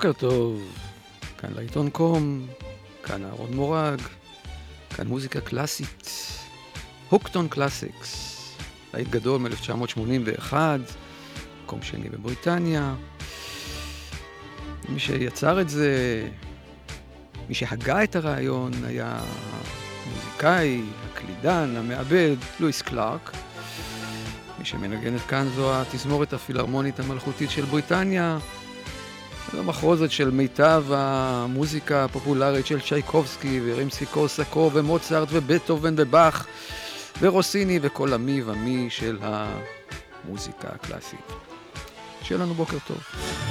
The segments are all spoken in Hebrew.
בוקר טוב, כאן להיטון קום, כאן אהרון מורג, כאן מוזיקה קלאסית, Hooked on Classics, להיט גדול מ-1981, מקום שני בבריטניה. מי שיצר את זה, מי שהגה את הרעיון היה המוזיקאי, הקלידן, המעבד, לואיס קלארק. מי שמנגנת כאן זו התזמורת הפילהרמונית המלכותית של בריטניה. זו מחרוזת של מיטב המוזיקה הפופולרית של צ'ייקובסקי ורימסקי קורסקו ומוצרט ובטהובן ובאך ורוסיני וכל המי ומי של המוזיקה הקלאסית. שיהיה לנו בוקר טוב.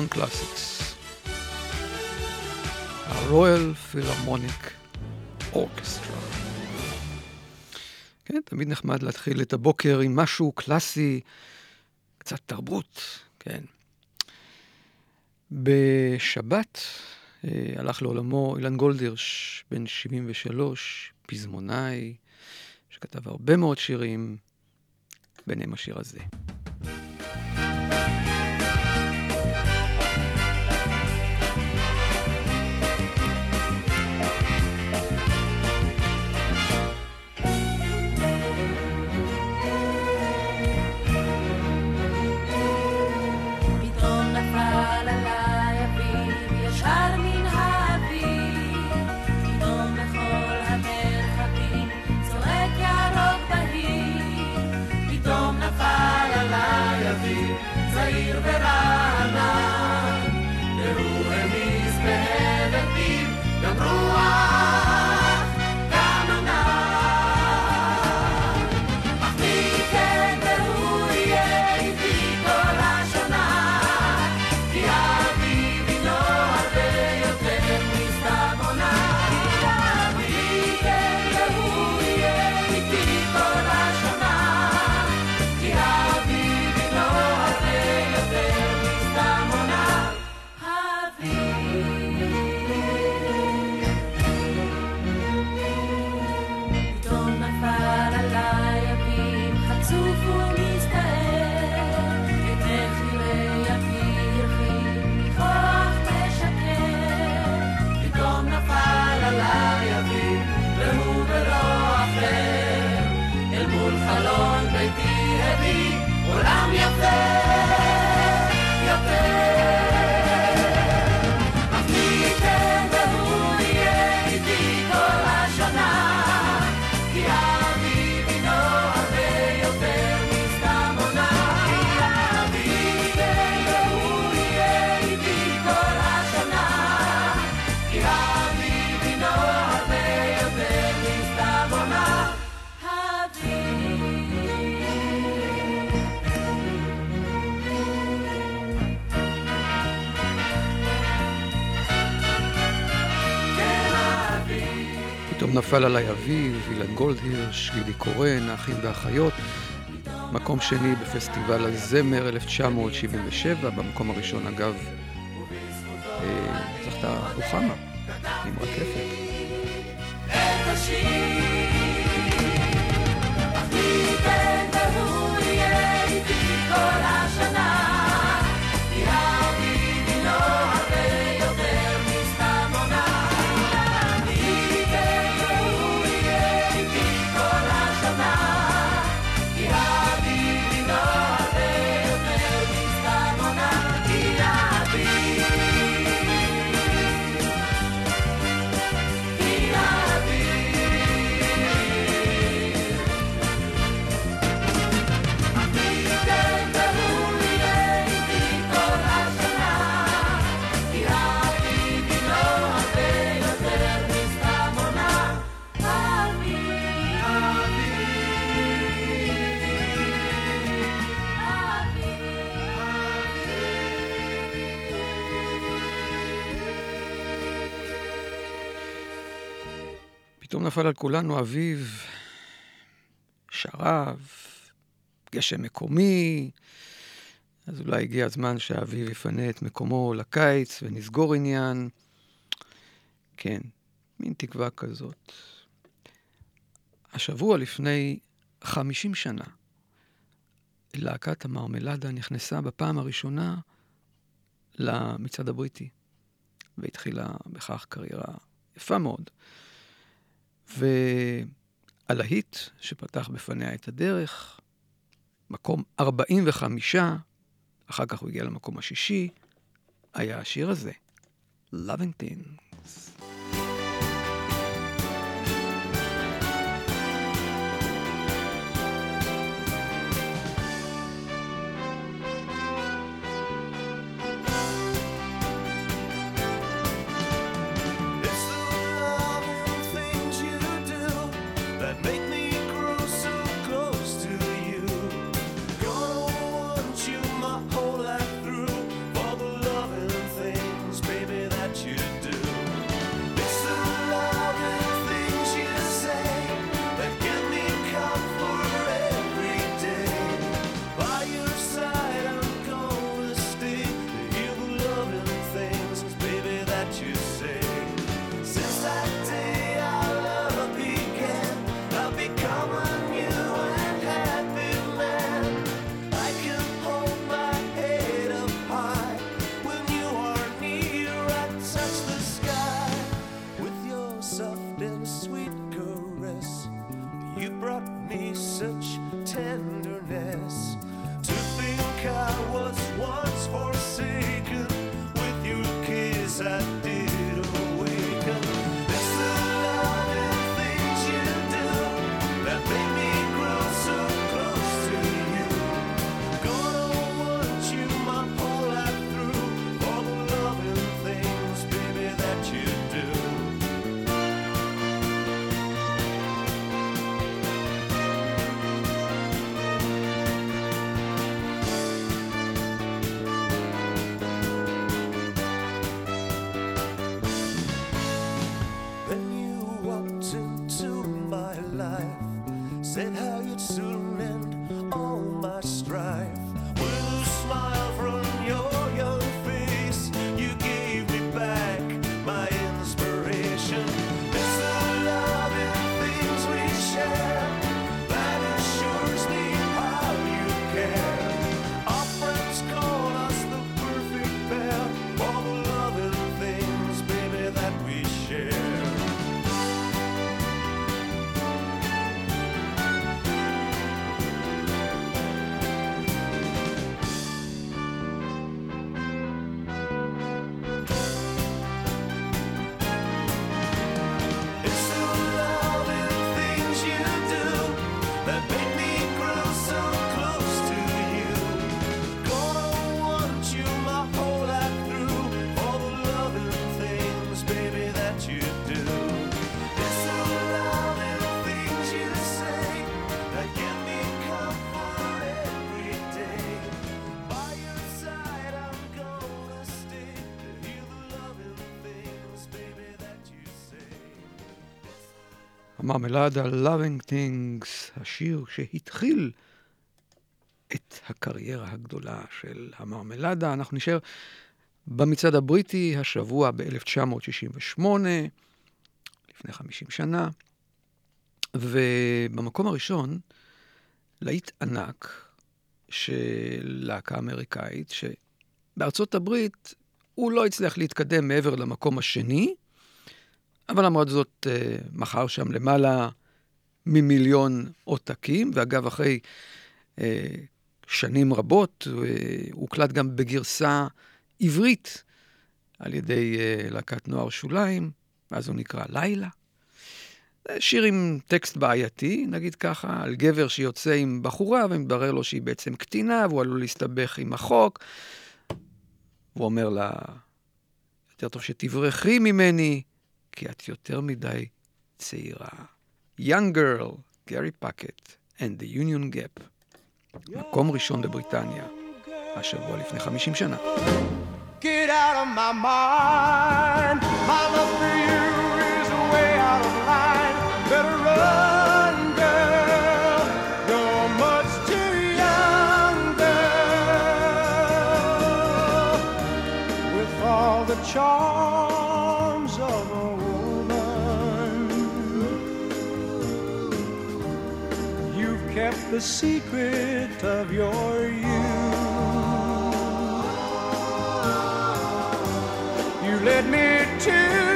Hooked on Classics. ה Royal Philharmonic Orchestra. כן, תמיד נחמד להתחיל את הבוקר עם משהו קלאסי, קצת תרבות, כן. בשבת אה, הלך לעולמו אילן גולדהירש, בן 73, פזמונאי, שכתב הרבה מאוד שירים, ביניהם השיר הזה. נפל עליי אביב, אילן גולדהירש, גידי קורן, האחים והאחיות. מקום שני בפסטיבל הזמר 1977, במקום הראשון אגב אה, זכתה רוחמה עם רקפת. את השיר נפל על כולנו אביב, שרב, גשם מקומי, אז אולי הגיע הזמן שהאביב יפנה את מקומו לקיץ ונסגור עניין. כן, מין תקווה כזאת. השבוע לפני 50 שנה, להקת המרמלדה נכנסה בפעם הראשונה למצעד הבריטי, והתחילה בכך קריירה יפה מאוד. והלהיט שפתח בפניה את הדרך, מקום 45, אחר כך הוא הגיע למקום השישי, היה השיר הזה, Loving Things. המרמלדה Loving Things, השיר שהתחיל את הקריירה הגדולה של המרמלדה. אנחנו נשאר במצעד הבריטי השבוע ב-1968, לפני 50 שנה, ובמקום הראשון, להיט ענק של להקה אמריקאית, שבארצות הברית הוא לא הצליח להתקדם מעבר למקום השני, אבל למרות זאת אה, מכר שם למעלה ממיליון עותקים, ואגב, אחרי אה, שנים רבות, אה, הוקלט גם בגרסה עברית על ידי להקת נוער שוליים, אז הוא נקרא לילה. שיר עם טקסט בעייתי, נגיד ככה, על גבר שיוצא עם בחורה ומתברר לו שהיא בעצם קטינה והוא עלול להסתבך עם החוק. הוא אומר לה, יותר טוב שתברחי ממני, כי את יותר מדי צעירה. Young Girl, גרי פקט and the Union Gap. מקום ראשון בבריטניה, השבוע לפני 50 שנה. Get out of my mind. My love for you kept the secret of your youth. You led me to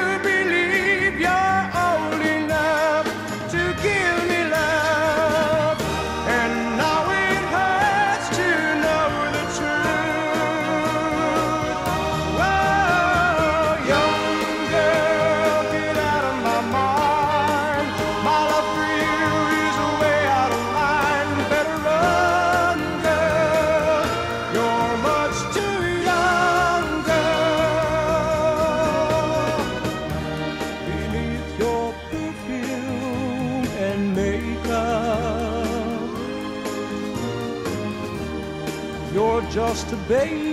baby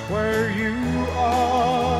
where you are.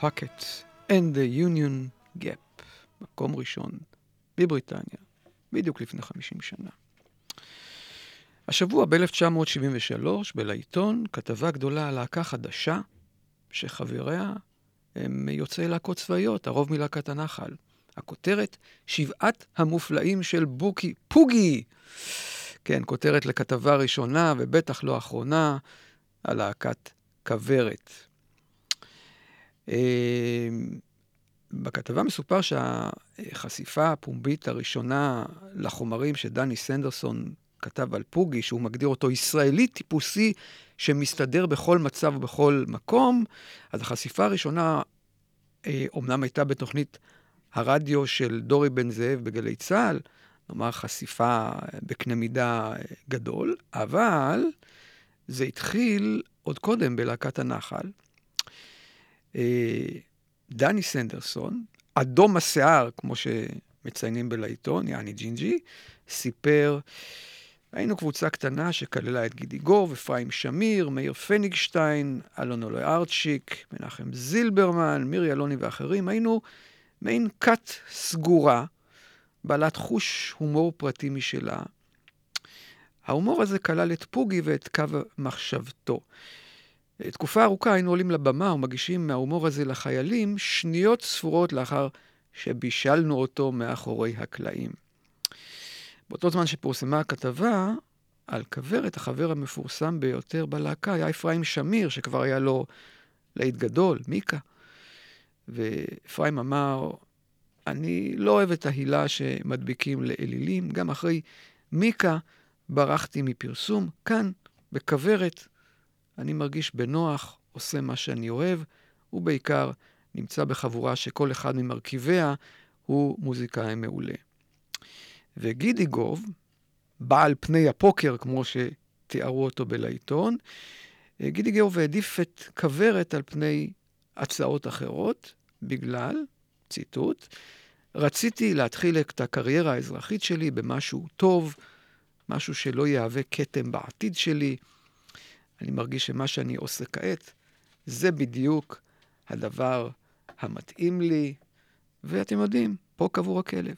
פקט and the Union Gap, מקום ראשון בבריטניה, בדיוק לפני 50 שנה. השבוע ב-1973, בלעיתון, כתבה גדולה על להקה חדשה, שחבריה הם יוצאי להקות צבאיות, הרוב מלהקת הנחל. הכותרת, שבעת המופלאים של בוקי, פוגי! כן, כותרת לכתבה ראשונה, ובטח לא אחרונה, על להקת כוורת. אה, בכתבה מסופר שהחשיפה הפומבית הראשונה לחומרים שדני סנדרסון כתב על פוגי, שהוא מגדיר אותו ישראלי טיפוסי שמסתדר בכל מצב ובכל מקום, אז החשיפה הראשונה אה, אומנם הייתה בתוכנית הרדיו של דורי בן זאב בגלי צה"ל, נאמר חשיפה בקנה מידה גדול, אבל זה התחיל עוד קודם בלהקת הנחל. אה, דני סנדרסון, אדום השיער, כמו שמציינים בלעיתון, יעני ג'ינג'י, סיפר, היינו קבוצה קטנה שכללה את גידי גוב, אפרים שמיר, מאיר פניגשטיין, אלון אלוהי ארצ'יק, מנחם זילברמן, מירי אלוני ואחרים. היינו מעין כת סגורה, בעלת חוש הומור פרטי משלה. ההומור הזה כלל את פוגי ואת קו מחשבתו. תקופה ארוכה היינו עולים לבמה ומגישים מההומור הזה לחיילים שניות ספורות לאחר שבישלנו אותו מאחורי הקלעים. באותו זמן שפורסמה הכתבה, על כוורת, החבר המפורסם ביותר בלהקה היה אפרים שמיר, שכבר היה לו להיט גדול, מיקה. ואפרים אמר, אני לא אוהב את ההילה שמדביקים לאלילים, גם אחרי מיקה ברחתי מפרסום. כאן, בכוורת, אני מרגיש בנוח, עושה מה שאני אוהב, ובעיקר נמצא בחבורה שכל אחד ממרכיביה הוא מוזיקאי מעולה. וגידי גוב, בעל פני הפוקר, כמו שתיארו אותו בלעיתון, גידי גוב העדיף את כוורת על פני הצעות אחרות, בגלל, ציטוט, רציתי להתחיל את הקריירה האזרחית שלי במשהו טוב, משהו שלא יהווה כתם בעתיד שלי. אני מרגיש שמה שאני עושה כעת, זה בדיוק הדבר המתאים לי, ואתם יודעים, פה קבור הכלב.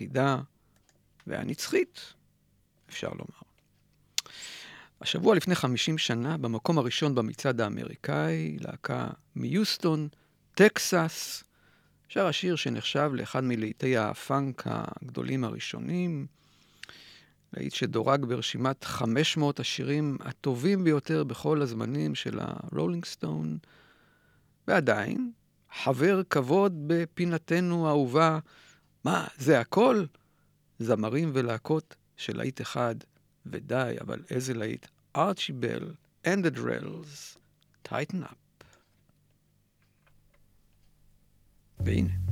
והיחידה והנצחית, אפשר לומר. השבוע לפני 50 שנה, במקום הראשון במצעד האמריקאי, להקה מיוסטון, טקסס, שר השיר שנחשב לאחד מלהיטי הפאנק הגדולים הראשונים, להיט שדורג ברשימת 500 השירים הטובים ביותר בכל הזמנים של הרולינג סטון, ועדיין, חבר כבוד בפינתנו האהובה, מה, זה הכל? זמרים ולהקות של להיט אחד, ודי, אבל איזה להיט. ארצ'יבל and the drells, tighten up. והנה.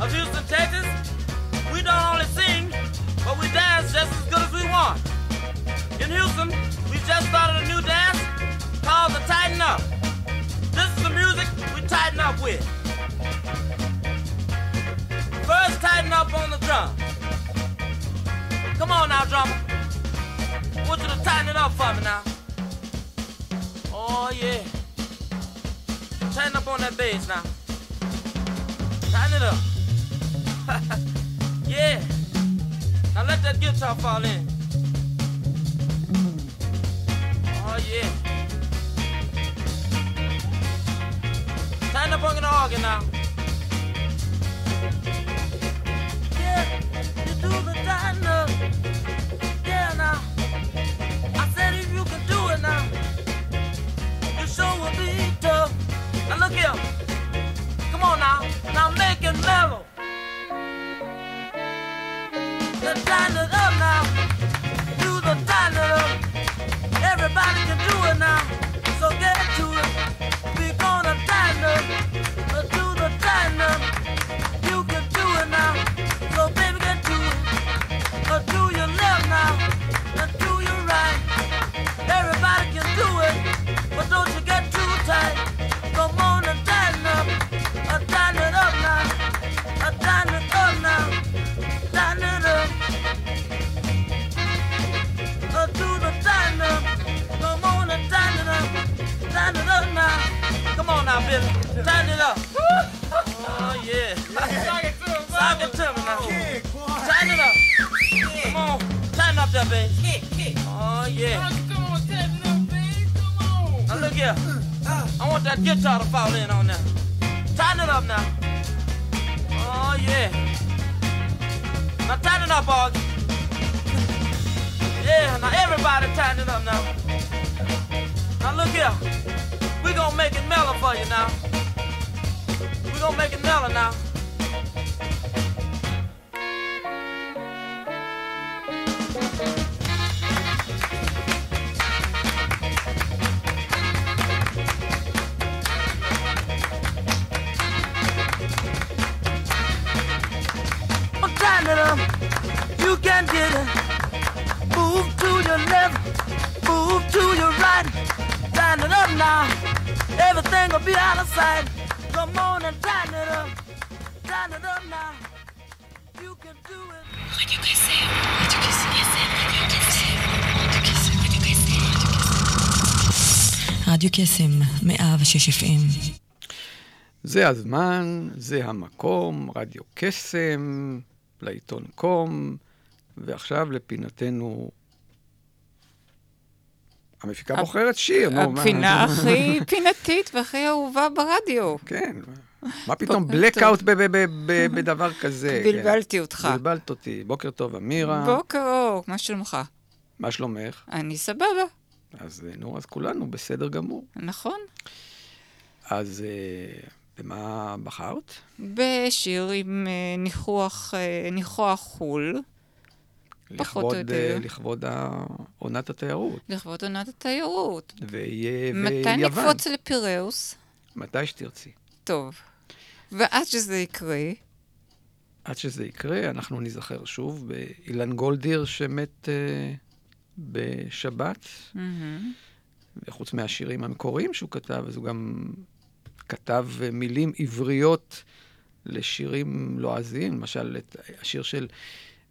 Of Houston, Texas. We don't only sing, but we dance just as good as we want. In Houston, we just started a new dance called the Tighten Up. This is the music we tighten up with. First, tighten up on the drum. Come on now, drummer. I want you to tighten it up for me now. Oh, yeah. Tighten up on that bass now. Tighten it up. yeah. Now let that guitar fall in. Oh yeah. Tighten up on the organ now. Yeah, you do the. Yeah now. I said if you can do it now, you sure will be tough. Now look here. Come on now. Now make it mellow. Tighten it up now. Do the tighten it up. Everybody can do it now. Here. I want that guitar to fall in on there. Tighten it up now. Oh, yeah. Now tighten it up, Augie. Yeah, now everybody tighten it up now. Now look here. We gonna make it mellow for you now. We gonna make it mellow now. 106 FM. זה הזמן, זה המקום, רדיו קסם, לעיתון קום, ועכשיו לפינתנו... המפיקה הפ- בוחרת שיר, נו, מה- הפינה הכי פינתית והכי אהובה ברדיו. כן, מה פתאום בלקאוט בדבר כזה? כן. בלבלתי אותך. בלבלת אותי. בוקר טוב, אמירה. בוקר אור, מה שלומך? מה שלומך? אני סבבה, אז אה, נו, אז כולנו בסדר גמור. נכון? אז אה, במה בחרת? בשיר עם אה, ניחוח, אה, ניחוח חו"ל, פחות או לכבוד, יותר. לכבוד עונת התיירות. לכבוד עונת התיירות. ויהיה מתי ויוון. נקפוץ לפיראוס? מתי שתרצי. טוב. ועד שזה יקרה, עד שזה יקרה, אנחנו ניזכר שוב באילן גולדיר שמת אה, בשבת, מהמם. וחוץ מהשירים המקוריים שהוא כתב, אז הוא גם כתב אה, מילים עבריות לשירים לועזיים, למשל את השיר של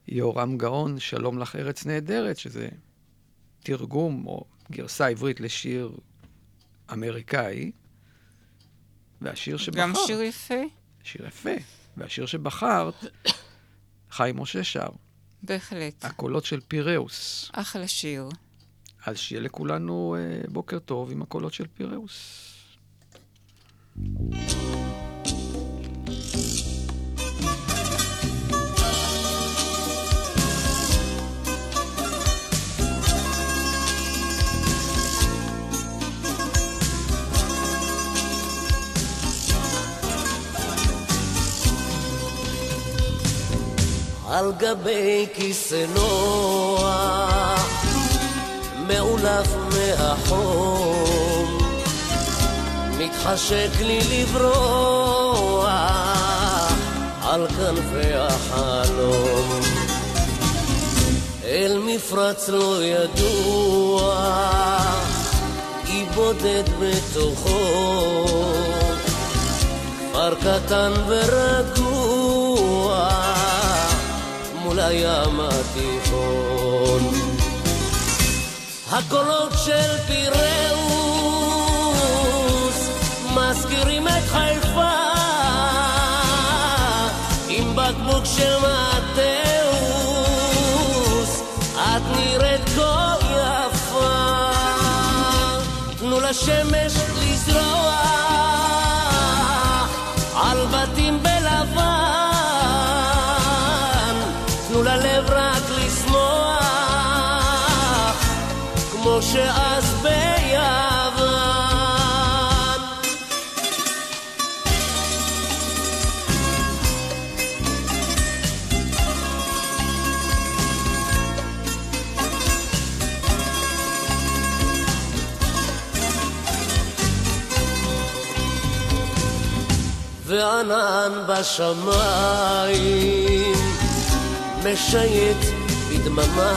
יורם גאון, שלום לך ארץ נהדרת, שזה תרגום או גרסה עברית לשיר אמריקאי. והשיר שבחרת... גם שיר יפה, שיר יפה. והשיר שבחרת, חיים משה שר, בהחלט. הקולות של פיראוס. אחלה שיר. אז שיהיה לכולנו אה, בוקר טוב עם הקולות של פיראוס. על גבי כיסא נוח, מאולף מהחום, מתחשק לי לברוח על כנפי החלום. אל מפרץ לא ידוע, אי בודד בתוכו, כפר קטן ורגוע, מול הים התיכון. הקולות של פיראוס מזכירים את חיפה עם בקבוק של מטאוס. את נראית כה יפה. תנו לשמש וענן בשמיים משייט בדממה.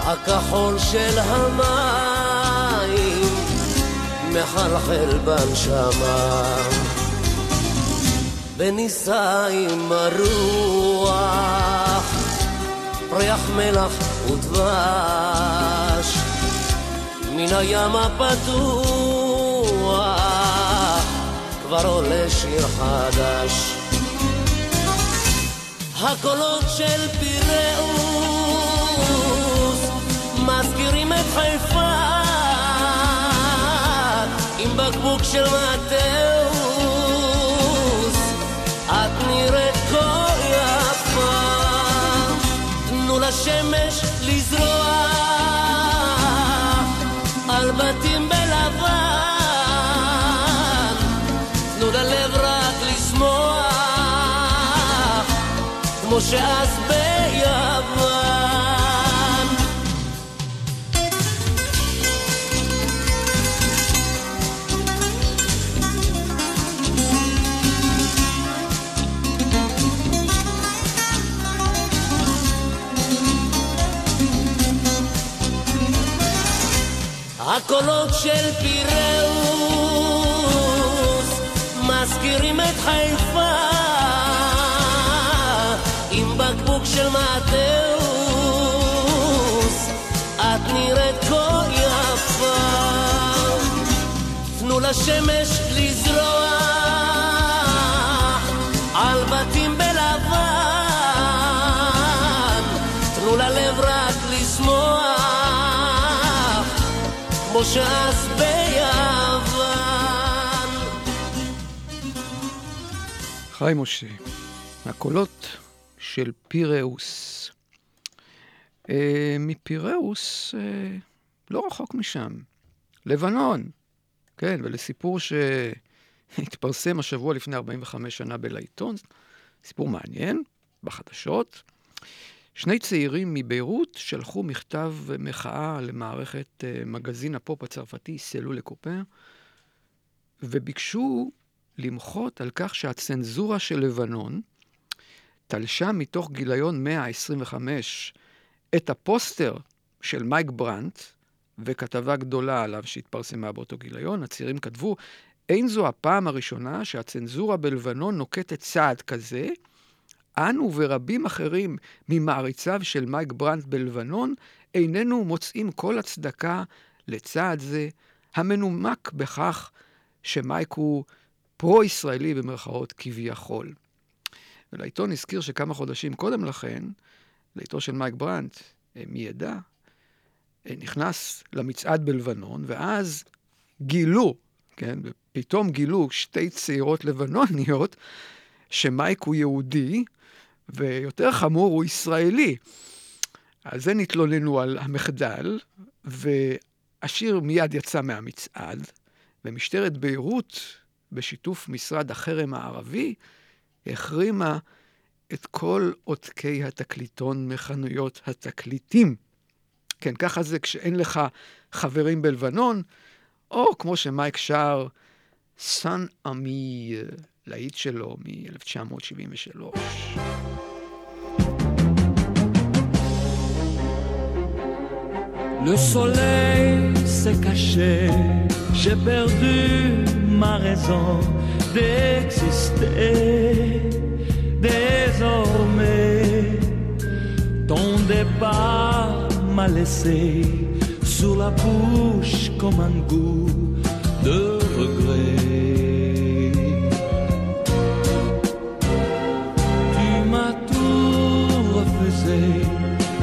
הכחול של המים מחלחל בנשמה. ונישא עם הרוח ריח מלח ודבש. מן הים הפתוח כבר עולה שיר חדש. הקולות של פיראוס מזכירים את חיפה עם בקבוק של מטאוס את נראית כה יפה תנו לשמש לזרוע. על בתים בלבן כמו שאז ביוון. הקולות של פיראוס מזכירים את חיפה בקבוק של מטאוס את נראית כה יפה. תנו לשמש לזרוע על בתים בלבן. תנו ללב רק לשמוח כמו שאז ביוון. חיים משה, הקולות של פיראוס. אה, מפיראוס, אה, לא רחוק משם, לבנון. כן, ולסיפור שהתפרסם השבוע לפני 45 שנה בלעיתון, סיפור מעניין, בחדשות. שני צעירים מביירות שלחו מכתב מחאה למערכת אה, מגזין הפופ הצרפתי Salut les copains, וביקשו למחות על כך שהצנזורה של לבנון תלשה מתוך גיליון 125 את הפוסטר של מייק ברנט, וכתבה גדולה עליו שהתפרסמה באותו גיליון. הצעירים כתבו, אין זו הפעם הראשונה שהצנזורה בלבנון נוקטת צעד כזה, אנו ורבים אחרים ממעריציו של מייק ברנט בלבנון, איננו מוצאים כל הצדקה לצעד זה, המנומק בכך שמייק הוא פרו-ישראלי במרכאות כביכול. ולעיתון הזכיר שכמה חודשים קודם לכן, לעיתו של מייק ברנט, אה, מי ידע, אה, נכנס למצעד בלבנון, ואז גילו, כן, פתאום גילו שתי צעירות לבנוניות, שמייק הוא יהודי, ויותר חמור, הוא ישראלי. על זה נתלוננו על המחדל, והשיר מיד יצא מהמצעד, ומשטרת ביירות, בשיתוף משרד החרם הערבי, החרימה את כל עותקי התקליטון מחנויות התקליטים. כן, ככה זה כשאין לך חברים בלבנון, או כמו שמייק שר, סן עמי, להיט שלו מ-1973. Le soleil s'est caché, j'ai perdu ma raison d'exister. Désormais, ton départ m'a laissé sur la bouche comme un goût de regret. Tu m'as tout refusé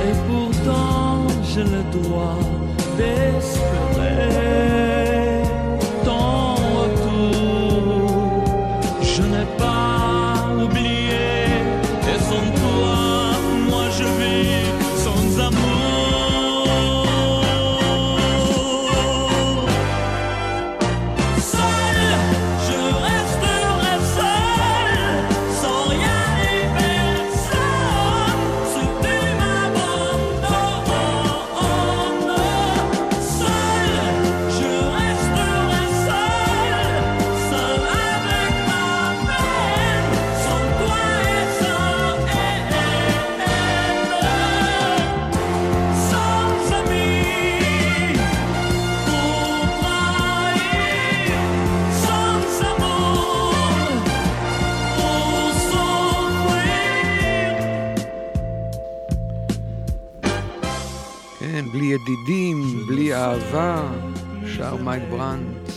et pourtant j'ai le droit בלי ידידים, בלי אהבה, שר מייק ברנט.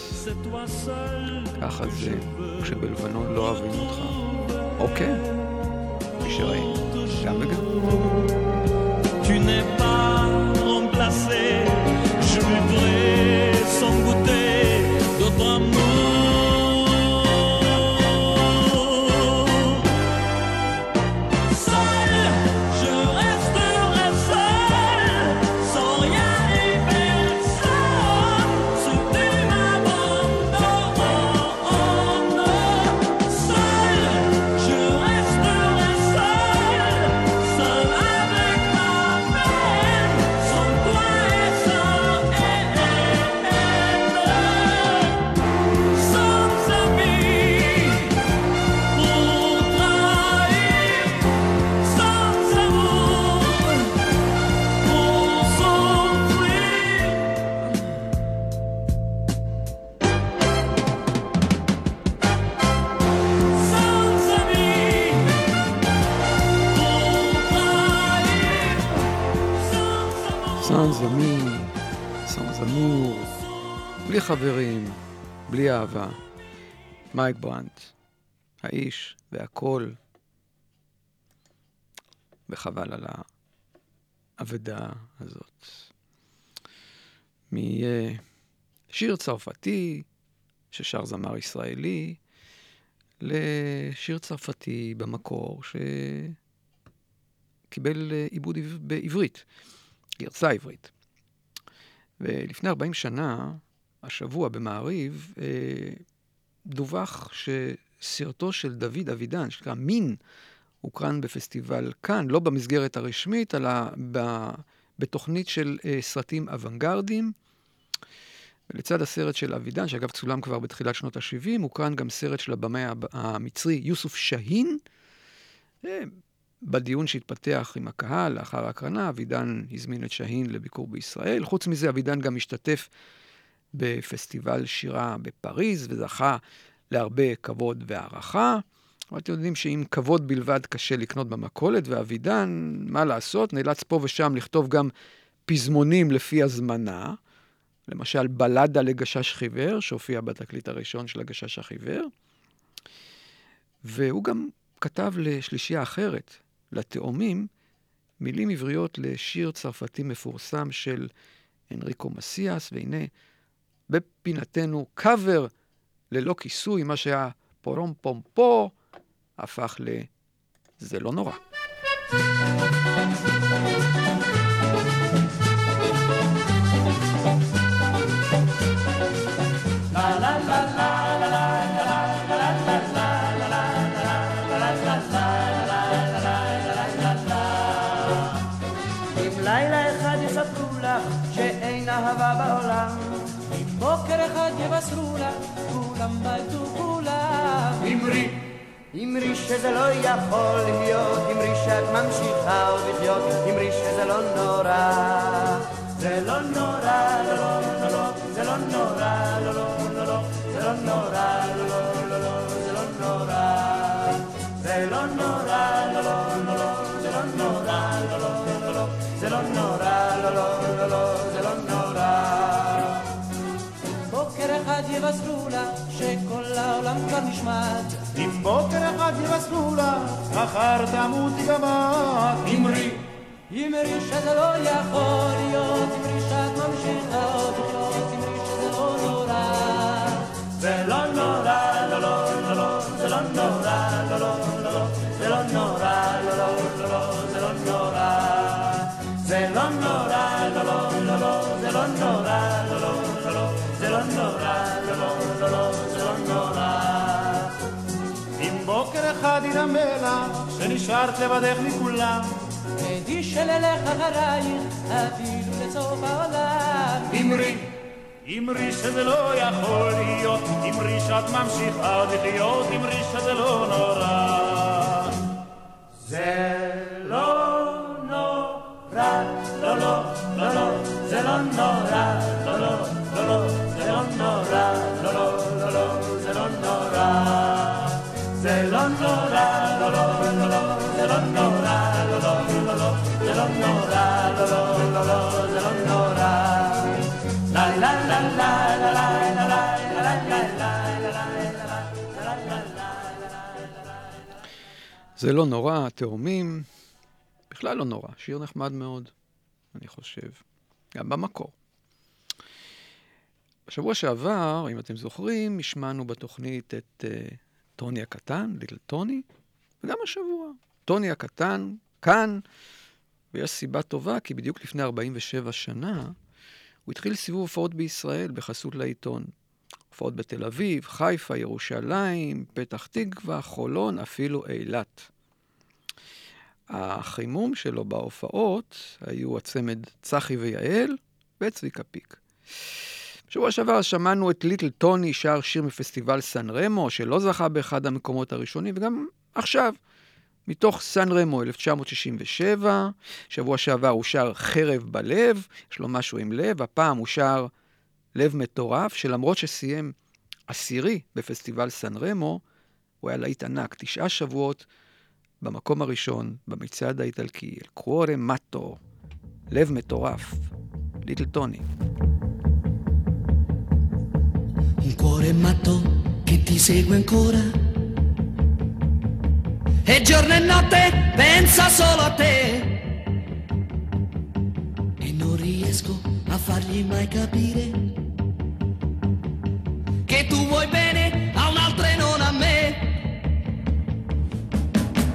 ככה זה כשבלבנון לא אוהבים אותך. אוקיי, תשארי, גם וגם. Tu n'es pas remplacé, je vivrai sans goûter d'autre amour. חברים, בלי אהבה. מייק ברנט, האיש והקול, וחבל על האבדה הזאת. משיר צרפתי ששר זמר ישראלי, לשיר צרפתי במקור שקיבל אה, עיבוד עב- בעברית. גרסה עברית. ולפני 40 שנה, השבוע במעריב, אה, דווח שסרטו של דוד אבידן, שנקרא מין, הוקרן בפסטיבל כאן, לא במסגרת הרשמית, אלא ב, בתוכנית של אה, סרטים אוונגרדיים. ולצד הסרט של אבידן, שאגב צולם כבר בתחילת שנות ה-70, הוקרן גם סרט של הבמאי הב- המצרי יוסוף שאהין. אה, בדיון שהתפתח עם הקהל לאחר ההקרנה, אבידן הזמין את שאהין לביקור בישראל. חוץ מזה, אבידן גם השתתף בפסטיבל שירה בפריז וזכה להרבה כבוד והערכה. אבל אתם יודעים שעם כבוד בלבד קשה לקנות במכולת, ואבידן, מה לעשות, נאלץ פה ושם לכתוב גם פזמונים לפי הזמנה. למשל, בלדה לגשש חיוור, שהופיע בתקליט הראשון של הגשש החיוור. והוא גם כתב לשלישייה אחרת, לתאומים, מילים עבריות לשיר צרפתי מפורסם של אנריקו מסיאס, והנה, בפינתנו קאבר ללא כיסוי, מה שהיה פורום פום פו, הפך ל... זה לא נורא. אמרי, אמרי שזה לא יכול להיות, אמרי שאת ממשיכה עוד לחיות, אמרי שזה לא נורא. זה לא נורא, לא לא לא לא, זה לא נורא, לא לא לא לא, זה לא נורא, לא לא לא לא, זה לא נורא. זה לא נורא, לא לא לא לא, זה לא נורא, לא לא לא לא, זה לא נורא, לא לא לא לא, אחד יבשרו לה שכל העולם כבר נשמט. אם בוקר אחד יבשרו לה, מחר תמותי גם את. אמרי, אמרי שזה לא יכול להיות, אמרי שאת ממשיכה עוד לחיות, אמרי שזה לא נורא. זה לא נורא, לא לא לא לא, זה לא נורא, לא לא לא לא, זה לא נורא, לא לא לא לא, זה לא נורא. זה לא נורא, לא לא לא לא, זה לא נורא, לא לא לא זה לא נורא. אם בוקר אחד ידמה לך, שנשארת לבדך מכולם. עדי שללך אחרייך, אפילו לסוף העולם. אמרי, אמרי שזה לא יכול להיות, אמרי שאת ממשיכה לחיות, אמרי שזה לא נורא. זה לא נורא, לא לא, לא לא, זה לא נורא, לא לא, לא לא, נורא, לא, לא, לא, לא, זה לא נורא. זה לא נורא, לא, לא, לא, לא, זה לא נורא, לא, לא, לא, לא, זה לא נורא, לא, לא, לא, לא, זה לא נורא. לה, לה, לה, לה, לה, לה, לה, לה. זה לא נורא, התאומים, בכלל לא נורא, שיר נחמד מאוד, אני חושב, גם במקור. בשבוע שעבר, אם אתם זוכרים, השמענו בתוכנית את uh, טוני הקטן, ליטל טוני, וגם השבוע. טוני הקטן, כאן, ויש סיבה טובה, כי בדיוק לפני 47 שנה, הוא התחיל סיבוב הופעות בישראל בחסות לעיתון. הופעות בתל אביב, חיפה, ירושלים, פתח תקווה, חולון, אפילו אילת. החימום שלו בהופעות היו הצמד צחי ויעל וצביקה פיק. בשבוע שעבר שמענו את ליטל טוני שר שיר מפסטיבל סן רמו, שלא זכה באחד המקומות הראשונים, וגם עכשיו, מתוך סן רמו 1967, שבוע שעבר הוא שר חרב בלב, יש לו משהו עם לב, הפעם הוא שר לב מטורף, שלמרות שסיים עשירי בפסטיבל סן רמו, הוא היה להיט ענק, תשעה שבועות במקום הראשון, במצעד האיטלקי, אל קוורה מטו, לב מטורף, ליטל טוני. Un cuore matto che ti segue ancora. E giorno e notte pensa solo a te. E non riesco a fargli mai capire che tu vuoi bene a un'altra e non a me.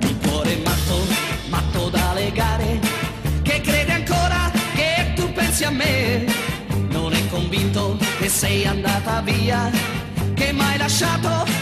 Un cuore matto, matto da legare, che crede ancora che tu pensi a me. Via, che m'hai lasciato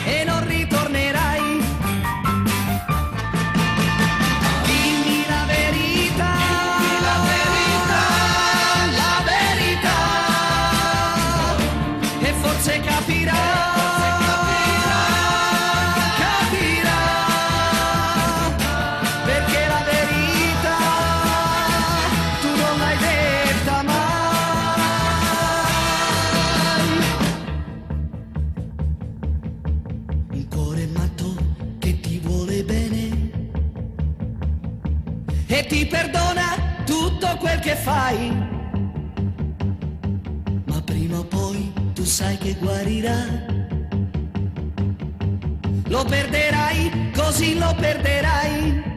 fai. Ma prima o poi tu sai che guarirà. Lo perderai, così lo perderai.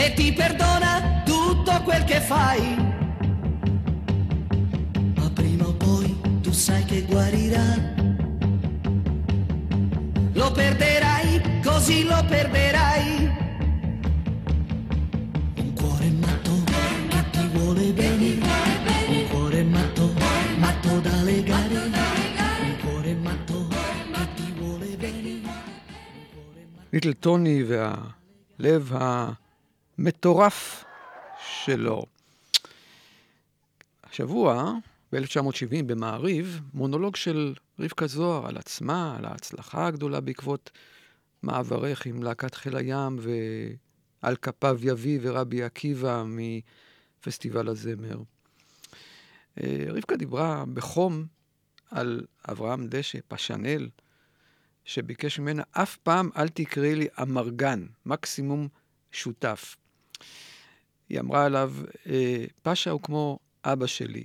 e ti perdona tutto quel che fai. Ma prima o poi tu sai che guarirà. Lo perderai, così lo perderai. Un cuore matto che ti vuole bene. Un cuore matto, matto da legare. Un cuore matto che ti vuole bene. ליטל טוני והלב המטורף שלו. השבוע, ב-1970, במעריב, מונולוג של רבקה זוהר על עצמה, על ההצלחה הגדולה בעקבות מעברך עם להקת חיל הים ועל כפיו יביא ורבי עקיבא מפסטיבל הזמר. אה, רבקה דיברה בחום על אברהם דשא, פשנל, שביקש ממנה, אף פעם אל תקראי לי אמרגן, מקסימום שותף. היא אמרה עליו, "אה, פאשה הוא כמו אבא שלי.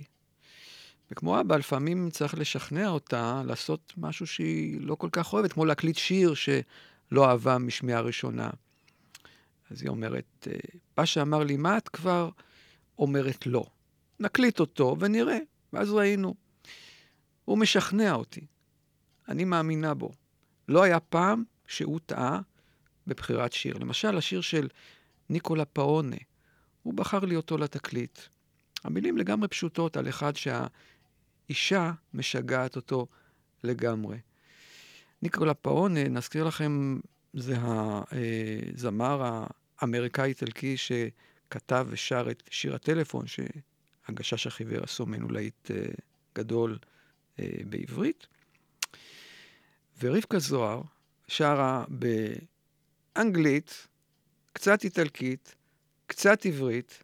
וכמו אבא, לפעמים צריך לשכנע אותה לעשות משהו שהיא לא כל כך אוהבת, כמו להקליט שיר שלא אהבה משמיעה ראשונה. אז היא אומרת, "אה, פאשה אמר לי, מה את כבר אומרת לא? נקליט אותו ונראה. ואז ראינו. הוא משכנע אותי. אני מאמינה בו. לא היה פעם שהוא טעה בבחירת שיר. למשל, השיר של ניקולה פאונה, הוא בחר לי אותו לתקליט. המילים לגמרי פשוטות על אחד שהאישה משגעת אותו לגמרי. ניקולה פאונה, נזכיר לכם, זה הזמר האמריקאי-איטלקי שכתב ושר את שיר הטלפון, שהגשש החיוור עשו ממנו להיט אה, גדול אה, בעברית. ורבקה זוהר שרה באנגלית, קצת איטלקית, קצת עברית,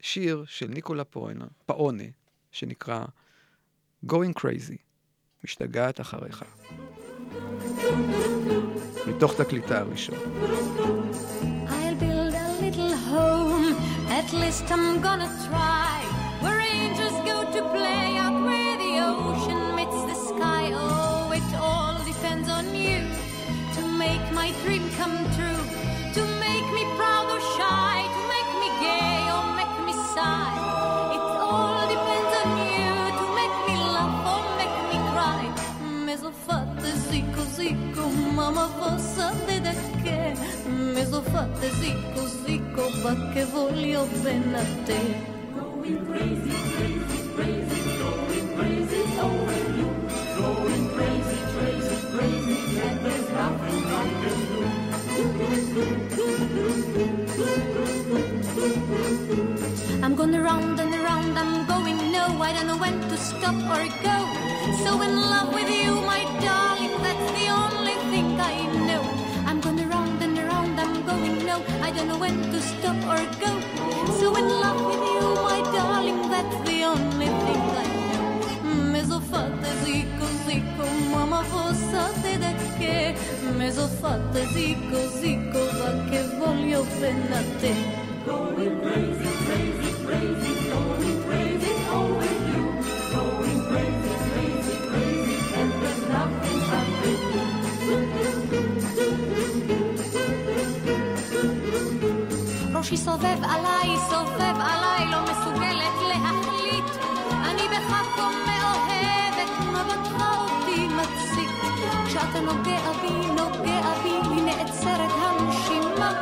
שיר של ניקולה פאונה, פאונה, שנקרא Going Crazy, משתגעת אחריך. מתוך תקליטה הראשון. To play mamma fossa da che. Me so fatte zico zico, ma che voglio bene a te. Going crazy, crazy, crazy, going crazy over you. Going crazy, crazy, crazy, and there's nothing I can do. I'm going around and around, I'm going no, I don't know when to stop or go. So in love with you, my darling, when to stop or go. So in love with you, my darling, that's the only thing I know. Me so fatte zico zico, mamma fossa te da che. Me so fatte zico zico, ma che voglio bene a te. Going crazy, crazy, crazy, going crazy ראשי סובב עליי, סובב עליי, לא מסוגלת להחליט. אני בך מאוהבת, מבטך אותי מציק. כשאתה נוגע בי, נוגע בי, לי נעצרת הנשימה,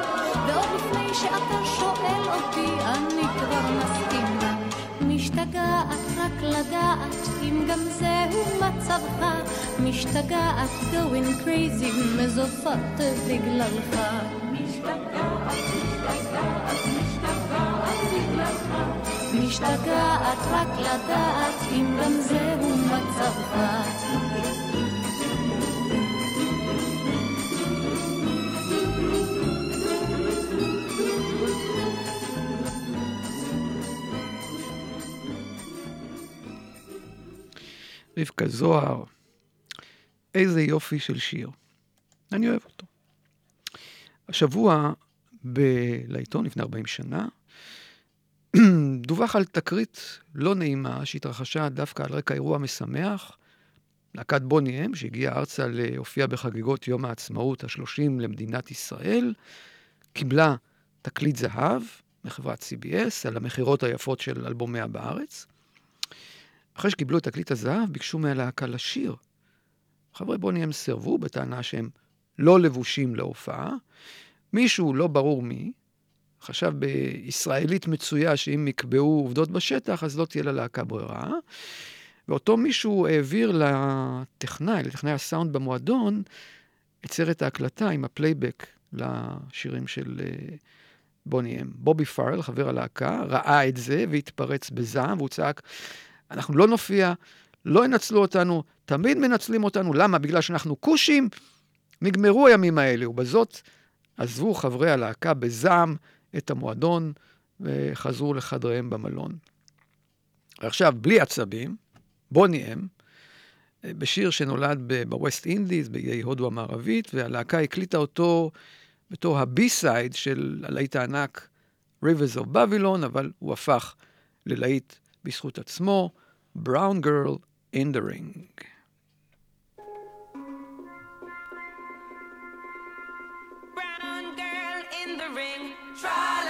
ועוד לפני שאתה שואל אותי, אני כבר מסכימה. משתגעת רק לדעת אם גם זהו מצבך, משתגעת going crazy, מזופת בגללך. משתגעת רק לדעת אם גם זהו מצבך. רבקה זוהר, איזה יופי של שיר. אני אוהב אותו. השבוע ב- לעיתון לפני 40 שנה, דווח על תקרית לא נעימה שהתרחשה דווקא על רקע אירוע משמח. להקת בוני אם, שהגיעה ארצה להופיע בחגיגות יום העצמאות ה-30 למדינת ישראל, קיבלה תקליט זהב מחברת CBS על המכירות היפות של אלבומיה בארץ. אחרי שקיבלו את תקליט הזהב, ביקשו מהלהקה לשיר. חברי בוני אם סירבו בטענה שהם לא לבושים להופעה. מישהו, לא ברור מי, חשב בישראלית מצויה שאם יקבעו עובדות בשטח, אז לא תהיה ללהקה ברירה. ואותו מישהו העביר לטכנאי, לטכנאי הסאונד במועדון, את סרט ההקלטה עם הפלייבק לשירים של אה, בוני אם. בובי פארל, חבר הלהקה, ראה את זה והתפרץ בזעם, והוא צעק, אנחנו לא נופיע, לא ינצלו אותנו, תמיד מנצלים אותנו. למה? בגלל שאנחנו כושים? נגמרו הימים האלה, ובזאת עזבו חברי הלהקה בזעם את המועדון וחזרו לחדריהם במלון. ועכשיו, בלי עצבים, בוני אם, בשיר שנולד ב West Indies, באיי הודו המערבית, והלהקה הקליטה אותו בתור ה B-side של הלהיט הענק Rivers of Babylon, אבל הוא הפך ללהיט בזכות עצמו, Brown Girl in the Ring. brown girl in the ring. try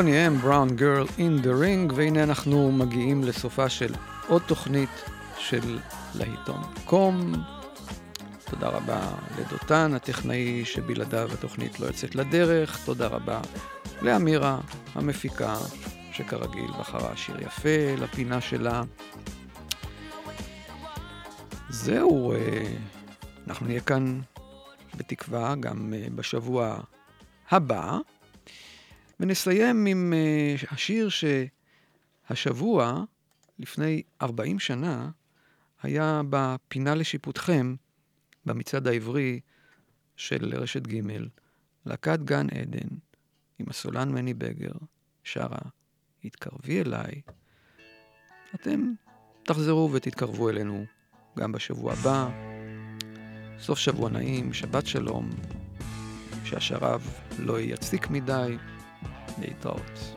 בוני אם, בראון גרל אין דה רינג, והנה אנחנו מגיעים לסופה של עוד תוכנית של לעיתון קום. תודה רבה לדותן, הטכנאי שבלעדיו התוכנית לא יוצאת לדרך. תודה רבה לאמירה, המפיקה, שכרגיל בחרה שיר יפה לפינה שלה. זהו, אה, אנחנו נהיה כאן בתקווה גם אה, בשבוע הבא. ונסיים עם uh, השיר שהשבוע, לפני 40 שנה, היה בפינה לשיפוטכם, במצעד העברי של רשת ג', להקת גן עדן, עם הסולן מני בגר, שרה, התקרבי אליי. אתם תחזרו ותתקרבו אלינו גם בשבוע הבא. סוף שבוע נעים, שבת שלום, שהשרב לא יציק מדי. deitados.